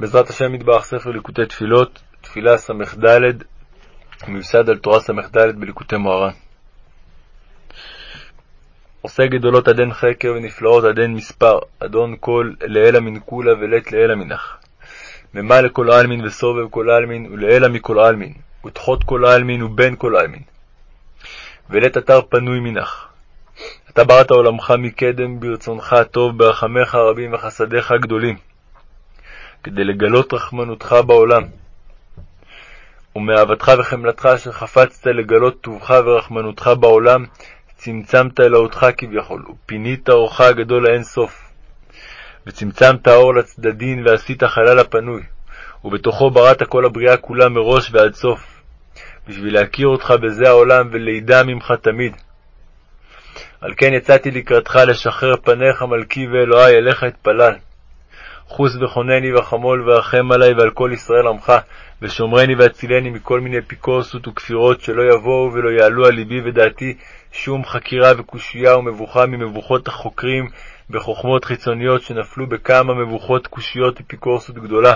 בעזרת השם מטבח ספר ליקוטי תפילות, תפילה ס"ד, מיוסד על תורה ס"ד בליקוטי מוהר"ן. עושה גדולות עדן חקר ונפלאות עדן מספר, אדון כל לעילא מן כולה ולית לעילא מנך. ממה לכל עלמין וסובב כל עלמין ולעילא מכל עלמין, ותחות כל עלמין ובין כל עלמין. ולית אתר פנוי מנך. אתה בראת עולמך מקדם ברצונך הטוב, ברחמיך הרבים וחסדיך הגדולים. כדי לגלות רחמנותך בעולם. ומאהבתך וחמלתך אשר חפצת לגלות טובך ורחמנותך בעולם, צמצמת אלוהותך כביכול, ופינית אורך הגדול לאין סוף. וצמצמת האור לצדדין, ועשית חלל הפנוי, ובתוכו בראת כל הבריאה כולה מראש ועד סוף, בשביל להכיר אותך בזה העולם ולידע ממך תמיד. על כן יצאתי לקראתך לשחרר פניך מלכי ואלוהי, אליך אתפלל. חוס וחונני וחמול ורחם עלי ועל כל ישראל עמך, ושומרני והצילני מכל מיני אפיקורסות וכפירות, שלא יבואו ולא יעלו על ליבי ודעתי שום חקירה וקושייה ומבוכה ממבוכות החוקרים בחוכמות חיצוניות שנפלו בכמה מבוכות קושיות אפיקורסות גדולה.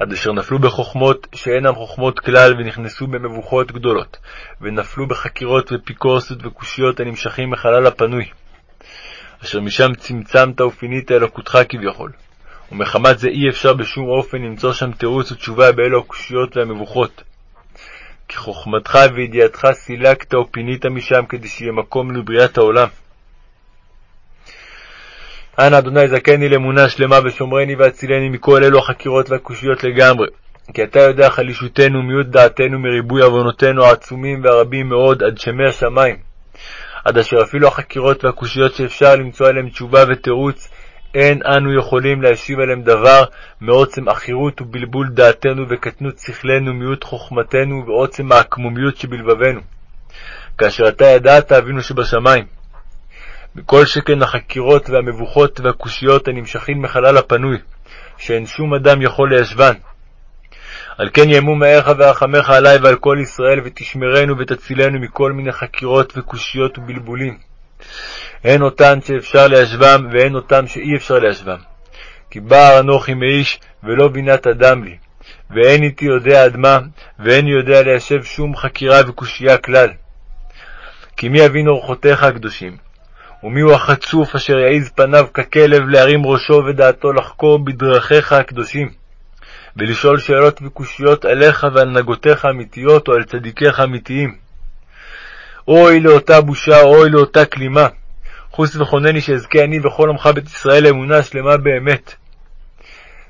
עד אשר נפלו בחוכמות שאינן חוכמות כלל, ונכנסו במבוכות גדולות, ונפלו בחקירות ואפיקורסות וקושיות הנמשכים מחלל הפנוי. אשר משם צמצמת ופינית אלוקותך כביכול. ומחמת זה אי אפשר בשום אופן למצוא שם תירוץ ותשובה באלו הקושיות והמבוכות. כי חוכמתך וידיעתך סילקת ופינית משם כדי שיהיה מקום לבריאת העולם. אנא אדוני זכני לאמונה שלמה ושומרני והצילני מכל אלו החקירות והקושיות לגמרי. כי אתה יודע חלישותנו ומיעוט דעתנו מריבוי עוונותינו העצומים והרבים מאוד עד שמי השמיים. עד אשר אפילו החקירות והקושיות שאפשר למצוא עליהן תשובה ותירוץ, אין אנו יכולים להשיב עליהם דבר מעוצם עכירות ובלבול דעתנו וקטנות שכלנו, מיעוט חוכמתנו ועוצם העקמומיות שבלבבנו. כאשר אתה ידעת אבינו שבשמיים. מכל שכן החקירות והמבוכות והקושיות הנמשכים מחלל הפנוי, שאין שום אדם יכול ליישבן. על כן יאמו מהרך ורחמך עלי ועל כל ישראל, ותשמרנו ותצילנו מכל מיני חקירות וקושיות ובלבולים. הן אותן שאפשר להשוום, והן אותן שאי אפשר להשוום. כי בער אנוכי מאיש, ולא בינת אדם לי. ואין איתי יודע עד מה, ואין יודע ליישב שום חקירה וקושייה כלל. כי מי יבין אורחותיך הקדושים? ומיהו החצוף אשר יעיז פניו ככלב להרים ראשו ודעתו לחקור בדרכיך הקדושים? ולשאול שאלות וקושיות עליך ועל נהגותיך האמיתיות או על צדיקיך האמיתיים. אוי לאותה בושה, אוי לאותה כלימה. חוס וחונני שאזכה אני וכל עמך בית ישראל לאמונה שלמה באמת.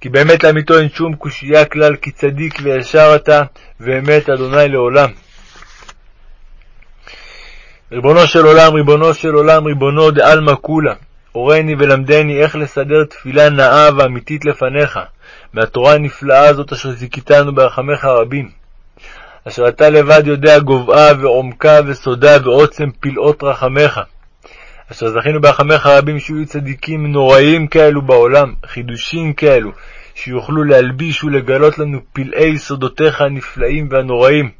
כי באמת לאמיתו אין שום קושייה כלל, כי צדיק וישר אתה, ואמת אדוני לעולם. ריבונו של עולם, ריבונו של עולם, ריבונו דעלמא כולה, הורני ולמדני איך לסדר תפילה נאה ואמיתית לפניך, מהתורה הנפלאה הזאת אשר זיכיתנו ברחמך הרבים. אשר אתה לבד יודע גובהה ועומקה וסודה ועוצם פלאות רחמך. אשר זכינו ברחמך הרבים שיהיו צדיקים נוראים כאלו בעולם, חידושים כאלו, שיוכלו להלביש ולגלות לנו פלאי סודותיך הנפלאים והנוראים,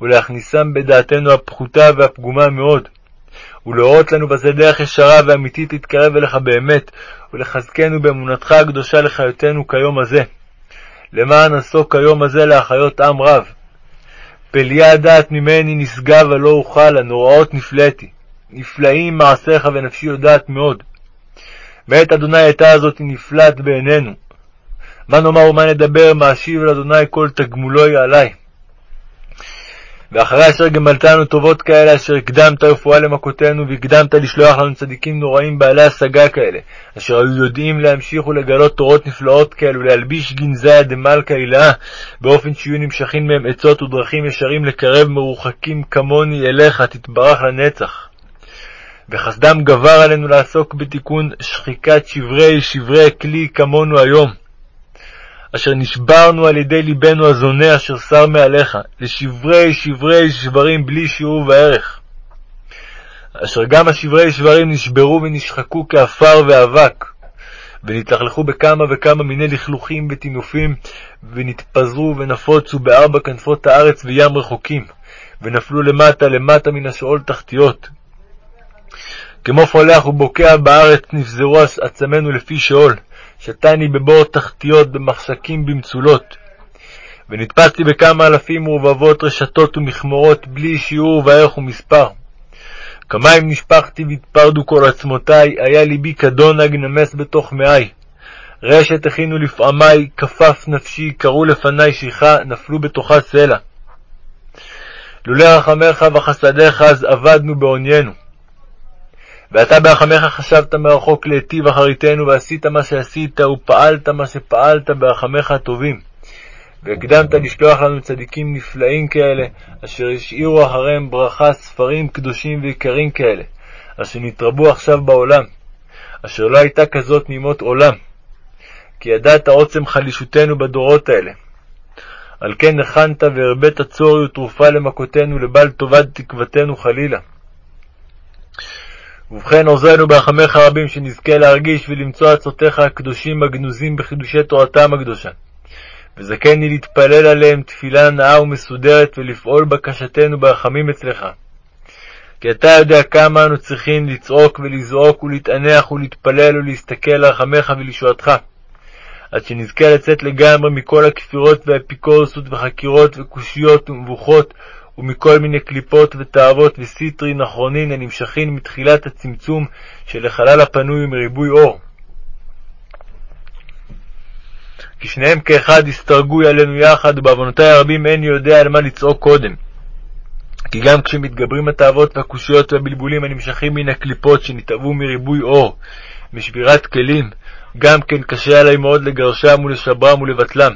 ולהכניסם בדעתנו הפחותה והפגומה מאוד. ולהורות לנו בזה דרך ישרה ואמיתית להתקרב אליך באמת, ולחזקנו באמונתך הקדושה לחיותנו כיום הזה. למען עסוק כיום הזה להחיות עם רב. פליה הדעת ממני נשגב ולא אוכל, הנוראות נפלאתי. נפלאים מעשיך ונפשי יודעת מאוד. מאת אדוני הייתה הזאת נפלאת בעינינו. מה נאמר ומה נדבר, מה אשיב לאדוני כל תגמולוי עלי. ואחרי אשר גמלתנו טובות כאלה, אשר הקדמת רפואה למכותינו, והקדמת לשלוח לנו צדיקים נוראים בעלי השגה כאלה, אשר היו יודעים להמשיך ולגלות תורות נפלאות כאלו, להלביש גנזיה דמלכה הילאה, באופן שיהיו נמשכים מהם עצות ודרכים ישרים לקרב מרוחקים כמוני אליך, תתברך לנצח. וחסדם גבר עלינו לעסוק בתיקון שחיקת שברי שברי כלי כמונו היום. אשר נשברנו על ידי ליבנו הזונה אשר שר מעליך, לשברי שברי שברים בלי שיעור וערך. אשר גם השברי שברים נשברו ונשחקו כעפר ואבק, ונתלכלכו בכמה וכמה מיני לכלוכים וטינופים, ונתפזרו ונפוצו בארבע כנפות הארץ וים רחוקים, ונפלו למטה למטה מן השאול תחתיות. כמו פולח ובוקע בארץ נפזרו עצמנו לפי שאול, שתני בבור תחתיות, במחשקים, במצולות. ונתפסתי בכמה אלפים ורבבות רשתות ומכמורות, בלי שיעור וערך ומספר. כמים נשפכתי והתפרדו כל עצמותי, היה ליבי כדונג נמס בתוך מאי. רשת הכינו לפעמי, כפף נפשי, קראו לפני שיחה, נפלו בתוכה סלע. לולא רחמך וחסדיך אז אבדנו בעוניינו. ואתה ברחמך חשבת מרחוק להיטיב אחריתנו, ועשית מה שעשית, ופעלת מה שפעלת ברחמך הטובים. והקדמת לשלוח לנו צדיקים נפלאים כאלה, אשר השאירו אחריהם ברכה ספרים קדושים ויקרים כאלה, אשר נתרבו עכשיו בעולם, אשר לא הייתה כזאת מימות עולם. כי ידעת עוצם חלישותנו בדורות האלה. על כן הכנת והרבית צורי ותרופה למכותינו, לבל טובת תקוותנו חלילה. ובכן עוזרנו ברחמיך רבים, שנזכה להרגיש ולמצוא עצותיך הקדושים הגנוזים בחידושי תורתם הקדושה. וזכני להתפלל עליהם תפילה נאה ומסודרת, ולפעול בקשתנו ברחמים אצלך. כי אתה יודע כמה אנו צריכים לצעוק ולזעוק ולהתענח ולהתפלל ולהסתכל על רחמך ולישועתך. עד שנזכה לצאת לגמרי מכל הכפירות והאפיקורסות וחקירות וקושיות ומבוכות ומכל מיני קליפות ותאוות וסיטרין אחרונין הנמשכין מתחילת הצמצום של החלל הפנוי ומריבוי אור. כי שניהם כאחד הסתרגו עלינו יחד, ובעוונותי הרבים איני יודע על מה לצעוק קודם. כי גם כשמתגברים התאוות והקושיות והבלבולים הנמשכים מן הקליפות שנתאבו מריבוי אור, משבירת כלים, גם כן קשה עלי מאוד לגרשם ולשברם ולבטלם.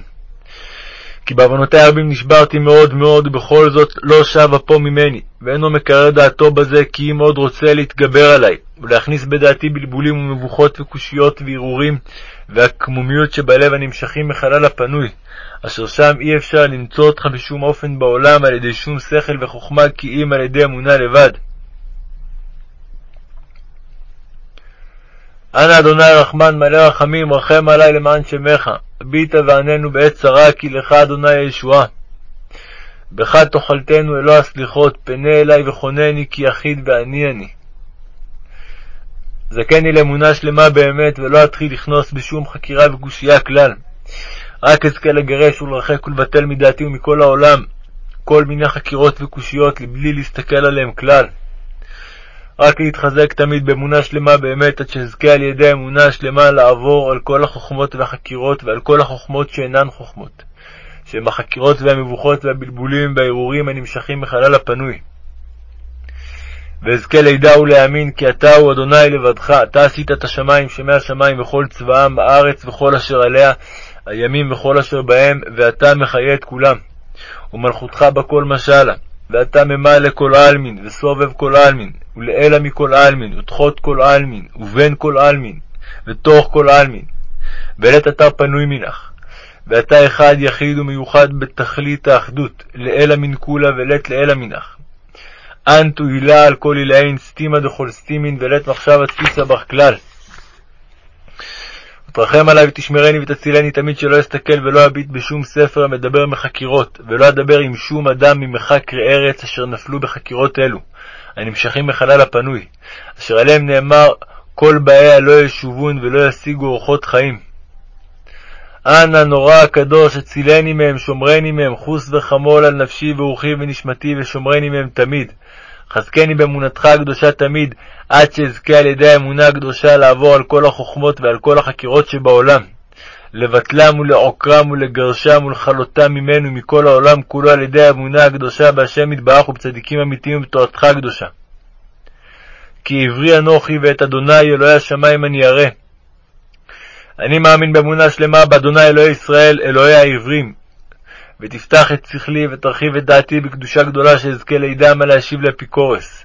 כי בעוונותי הרבים נשברתי מאוד מאוד, ובכל זאת לא שב אפו ממני, ואינו מקרר דעתו בזה, כי אם עוד רוצה להתגבר עלי, ולהכניס בדעתי בלבולים ומבוכות וקושיות והרהורים, והקמומיות שבלב הנמשכים מחלל הפנוי, אשר שם אי אפשר למצוא אותך בשום אופן בעולם על ידי שום שכל וחוכמה, כי אם על ידי אמונה לבד. אנא אדוני רחמן מלא רחמים, רחם עלי למען שמך. הביטה ועננו בעת צרה, כי לך אדוני הישועה. בך תאכלתנו אלוה הסליחות, פנה אלי וכונני, כי יחיד ועני אני. זכני לאמונה שלמה באמת, ולא אתחיל לכנוס בשום חקירה וקושייה כלל. רק אזכה לגרש ולרחק ולבטל מדעתי ומכל העולם כל מיני חקירות וקושיות, לבלי להסתכל עליהם כלל. רק להתחזק תמיד באמונה שלמה באמת, עד שאזכה על ידי אמונה השלמה לעבור על כל החוכמות והחקירות ועל כל החוכמות שאינן חוכמות, שהם החקירות והמבוכות והבלבולים והערעורים הנמשכים מחלל הפנוי. ואזכה לידע ולהאמין כי אתה הוא אדוני לבדך, אתה עשית את השמיים, שמי השמיים וכל צבאם, הארץ וכל אשר עליה, הימים וכל אשר בהם, ואתה מחיה את כולם. ומלכותך בכל משלה. ואתה ממלא כל עלמין, וסובב כל עלמין, ולעילה מכל עלמין, ותחות כל עלמין, ובין כל עלמין, ותוך כל עלמין, ולית אתר פנוי מנך. ואתה אחד יחיד ומיוחד בתכלית האחדות, לעילה מן כולה ולית לעילה מנך. אנטו הילה על כל הילאין, סתימה דכל סתימין, ולית מחשב תפיסה בך כלל. ותרחם עלי ותשמרני ותצילני תמיד שלא אסתכל ולא אביט בשום ספר המדבר מחקירות, ולא אדבר עם שום אדם ממחקרי ארץ אשר נפלו בחקירות אלו, הנמשכים מחלל הפנוי, אשר עליהם נאמר כל באיה לא ישובון ולא ישיגו אורחות חיים. אנא נורא הקדוש, הצילני מהם, שומרני מהם, חוס וחמול על נפשי ורוחי ונשמתי, ושומרני מהם תמיד. חזקני באמונתך הקדושה תמיד, עד שאזכה על ידי האמונה הקדושה לעבור על כל החוכמות ועל כל החקירות שבעולם, לבטלם ולעוקרם ולגרשם ולכלותם ממנו מכל העולם כולו על ידי האמונה הקדושה בהשם יתברך ובצדיקים אמיתיים ובתורתך הקדושה. כי עברי אנוכי ואת אדוני אלוהי השמיים אני אראה. אני מאמין באמונה שלמה באדוני אלוהי ישראל, אלוהי העברים, ותפתח את שכלי ותרחיב את דעתי בקדושה גדולה שאזכה לידע מה להשיב לאפיקורס.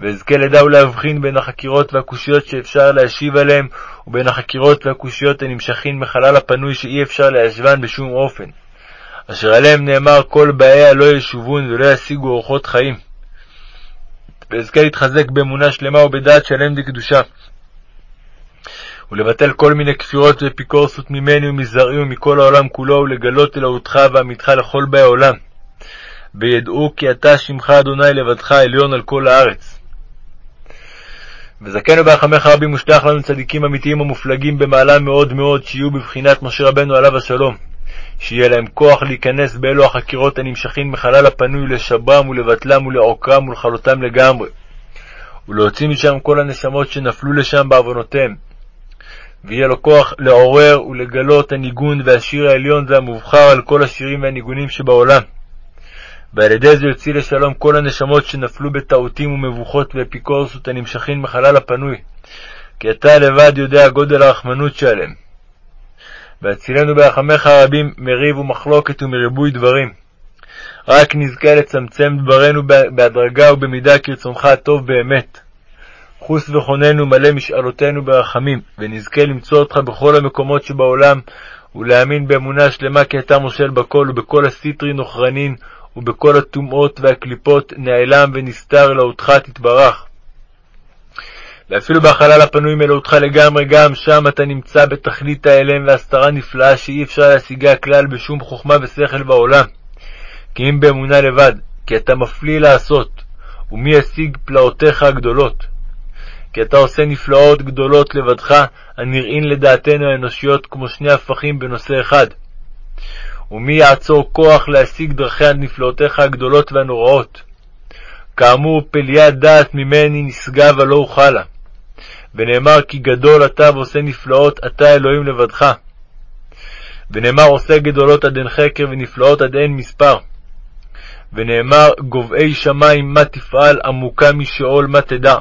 ואזכה לדע ולהבחין בין החקירות והקושיות שאפשר להשיב עליהן, ובין החקירות והקושיות הנמשכין מחלל הפנוי שאי אפשר להשוון בשום אופן, אשר עליהם נאמר כל באיה לא ישובון ולא ישיגו אורחות חיים. ואזכה להתחזק באמונה שלמה ובדעת שלם דקדושה. ולבטל כל מיני כפירות ואפיקורסות ממני ומזרעי ומכל העולם כולו, ולגלות אלוהותך ועמיתך לכל באי העולם. וידעו כי אתה שמך אדוני לבדך עליון על כל הארץ. וזכנו ברחמך רבים ושלח לנו צדיקים אמיתיים ומופלגים במעלה מאוד מאוד, שיהיו בבחינת משה רבנו עליו השלום. שיהיה להם כוח להיכנס באלו החקירות הנמשכים מחלל הפנוי לשברם ולבטלם ולעוקרם ולכלותם לגמרי. ולהוציא משם כל הנשמות שנפלו לשם בעוונותיהם. ויהיה לו כוח לעורר ולגלות הניגון והשיר העליון והמובחר על כל השירים והניגונים שבעולם. ועל ידי זה יוציא לשלום כל הנשמות שנפלו בטעותים ומבוכות ואפיקורסות הנמשכים מחלל הפנוי, כי אתה לבד יודע גודל הרחמנות שעליהם. והצילנו ברחמך הרבים מריב ומחלוקת ומריבוי דברים. רק נזכה לצמצם דברינו בהדרגה ובמידה כרצונך הטוב באמת. חוס וחוננו מלא משאלותינו ברחמים, ונזכה למצוא אותך בכל המקומות שבעולם, ולהאמין באמונה שלמה כי אתה מושל בכל, ובכל הסיטרי נוכרנין, ובכל הטומאות והקליפות נעלם ונסתר אלוהותך תתברך. ואפילו בחלל הפנוי מאלוהותך לגמרי, גם שם אתה נמצא בתכלית ההלם והסתרה נפלאה שאי אפשר להשיגה כלל בשום חוכמה ושכל בעולם. כי אם באמונה לבד, כי אתה מפליא לעשות, ומי ישיג פלאותיך הגדולות? כי אתה עושה נפלאות גדולות לבדך, הנראים לדעתנו האנושיות כמו שני הפכים בנושא אחד. ומי יעצור כוח להשיג דרכי נפלאותיך הגדולות והנוראות? כאמור, פליאת דעת ממני נשגב הלא אוכלה. ונאמר כי גדול אתה ועושה נפלאות אתה אלוהים לבדך. ונאמר עושה גדולות עד אין חקר ונפלאות עד אין מספר. ונאמר גובהי שמים מה תפעל עמוקה משאול מה תדע.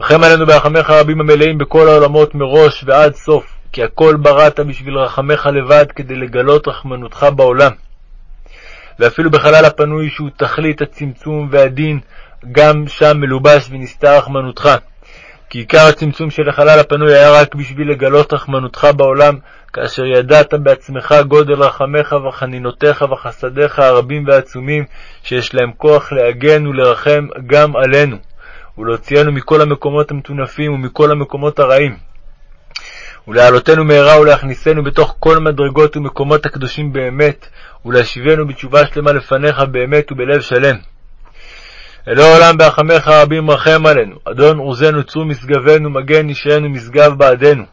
רחם עלינו ברחמך הרבים המלאים בכל העולמות מראש ועד סוף, כי הכל בראת בשביל רחמך לבד כדי לגלות רחמנותך בעולם. ואפילו בחלל הפנוי שהוא תכלית הצמצום והדין, גם שם מלובש ונסתר רחמנותך. כי עיקר הצמצום של החלל הפנוי היה רק בשביל לגלות רחמנותך בעולם, כאשר ידעת בעצמך גודל רחמך וחנינותיך וחסדיך הרבים והעצומים, שיש להם כוח להגן ולרחם גם עלינו, ולהוציאנו מכל המקומות המטונפים ומכל המקומות הרעים. ולהעלותנו מהרה ולהכניסנו בתוך כל מדרגות ומקומות הקדושים באמת, ולהשיבנו בתשובה שלמה לפניך באמת ובלב שלם. אלוה העולם ברחמך הרבים רחם עלינו, אדון עוזנו צור משגבנו, מגן נשאנו משגב בעדנו.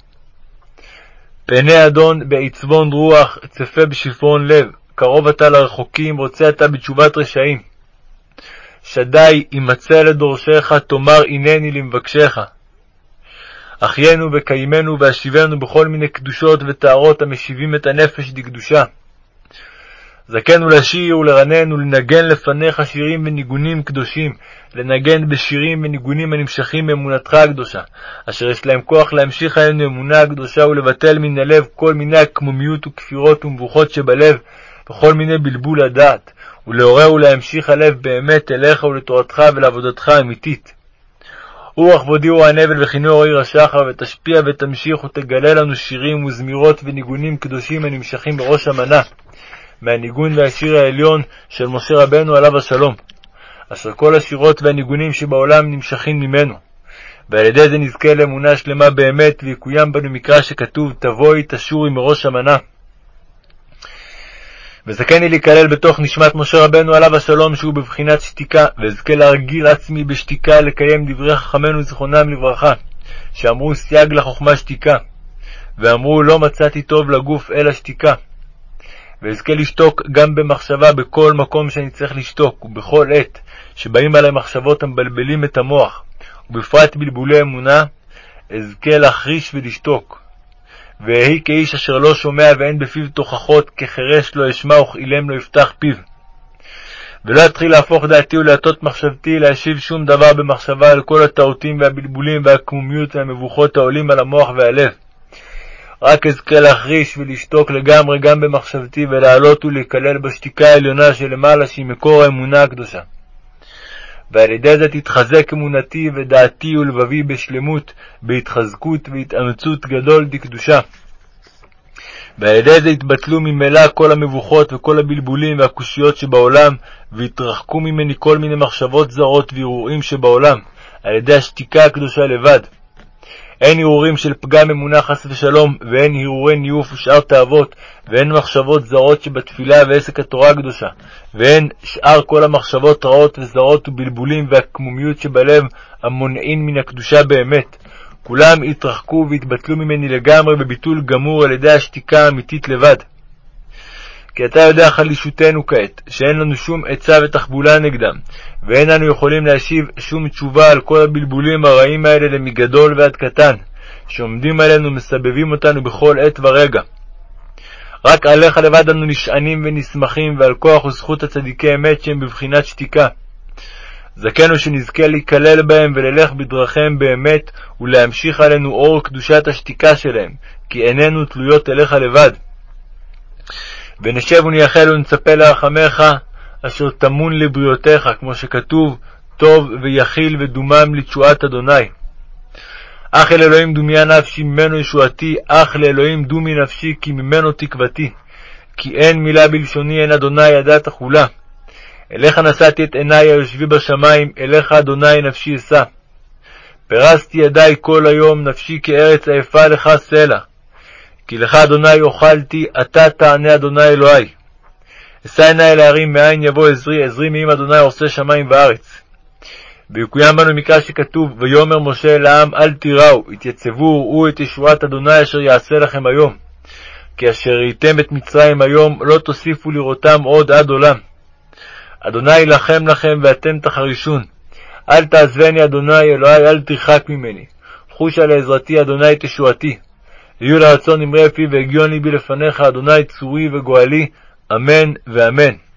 פני אדון בעצבון רוח, צפה בשפרון לב, קרוב אתה לרחוקים, רוצה אתה בתשובת רשעים. שדי, ימצא לדורשך, תאמר הנני למבקשך. אחיינו וקיימנו והשיבנו בכל מיני קדושות וטהרות המשיבים את הנפש לקדושה. זכנו לשיר ולרנן ולנגן לפניך שירים וניגונים קדושים, לנגן בשירים וניגונים הנמשכים מאמונתך הקדושה, אשר יש להם כוח להמשיך עלינו אמונה הקדושה ולבטל מן הלב כל מיני עקמומיות וכפירות ומבוכות שבלב, וכל מיני בלבול הדעת, ולעורר ולהמשיך הלב באמת אליך ולתורתך ולעבודתך האמיתית. רוח והודיעו הנבל וכינור עיר השחר, ותשפיע ותמשיך ותגלה לנו שירים וזמירות וניגונים קדושים הנמשכים בראש המנה, מהניגון והשיר העליון של משה רבנו עליו השלום, אשר כל השירות והניגונים שבעולם נמשכים ממנו. ועל ידי זה נזכה לאמונה שלמה באמת, ויקוים בנו מקרא שכתוב, תבואי תשורי מראש המנה. וזכני להיכלל בתוך נשמת משה רבנו עליו השלום שהוא בבחינת שתיקה, ואזכה להרגיל עצמי בשתיקה לקיים דברי חכמינו זיכרונם לברכה, שאמרו סייג לחוכמה שתיקה, ואמרו לא מצאתי טוב לגוף אלא שתיקה. ואזכה לשתוק גם במחשבה בכל מקום שאני צריך לשתוק, ובכל עת שבאים עלי מחשבות המבלבלים את המוח, ובפרט בלבולי אמונה, אזכה להחריש ולשתוק. ויהי כאיש אשר לא שומע ואין בפיו תוכחות, כחירש לא אשמע וכאילם לא יפתח פיו. ולא אתחיל להפוך דעתי ולהטות מחשבתי להשיב שום דבר במחשבה על כל הטעותים והבלבולים והעקמומיות והמבוכות העולים על המוח והלב. רק אזכה להחריש ולשתוק לגמרי גם במחשבתי ולעלות ולהיכלל בשתיקה העליונה שלמעלה שהיא מקור האמונה הקדושה. ועל ידי זה תתחזק אמונתי ודעתי ולבבי בשלמות, בהתחזקות והתאמצות גדול דקדושה. ועל ידי זה יתבטלו ממילא כל המבוכות וכל הבלבולים והקושיות שבעולם, ויתרחקו ממני כל מיני מחשבות זרות וערעורים שבעולם, על ידי השתיקה הקדושה לבד. אין הרהורים של פגם אמונה חס ושלום, ואין הרהורי ניאוף ושאר תאוות, ואין מחשבות זרות שבתפילה ועסק התורה הקדושה, ואין שאר כל המחשבות רעות וזרות ובלבולים והקמומיות שבלב המונעין מן הקדושה באמת. כולם יתרחקו ויתבטלו ממני לגמרי בביטול גמור על ידי השתיקה האמיתית לבד. כי אתה יודע חלישותנו כעת, שאין לנו שום עצה ותחבולה נגדם, ואין אנו יכולים להשיב שום תשובה על כל הבלבולים הרעים האלה למגדול ועד קטן, שעומדים עלינו ומסבבים אותנו בכל עת ורגע. רק עליך לבד אנו נשענים ונסמכים, ועל כוח וזכות הצדיקי אמת שהם בבחינת שתיקה. זכנו שנזכה להיכלל בהם וללך בדרכיהם באמת, ולהמשיך עלינו אור קדושת השתיקה שלהם, כי איננו תלויות אליך לבד. ונשב ונייחל ונצפה לרחמך, אשר טמון לבריאותיך, כמו שכתוב, טוב ויכיל ודומם לתשועת אדוני. אך אל אלוהים דומיה נפשי, ממנו ישועתי, אך לאלוהים דומי נפשי, כי ממנו תקוותי. כי אין מילה בלשוני, אין אדוני ידעת תחולה. אליך נשאתי את עיני היושבי בשמיים, אליך אדוני נפשי אשא. פרסתי ידי כל היום, נפשי כארץ עייפה לך סלע. כי לך אדוני אוכלתי, אתה תענה אדוני אלוהי. אשא עיני אל ההרים, מאין יבוא עזרי, עזרי מעם אדוני עושה שמים וארץ. ויקוים בנו מקרא שכתוב, ויאמר משה אל העם, אל תיראו, התייצבו וראו את ישועת אדוני אשר יעשה לכם היום. כי אשר ראיתם את מצרים היום, לא תוסיפו לראותם עוד עד עולם. אדוני יילחם לכם, ואתם תחרישון. אל תעזבני, אדוני אלוהי, אל תרחק ממני. חושה לעזרתי, אדוני תשועתי. יהיו לרצון אמרי פי והגיון ליבי לפניך, אדוני צורי וגואלי, אמן ואמן.